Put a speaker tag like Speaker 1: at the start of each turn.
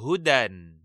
Speaker 1: hudan.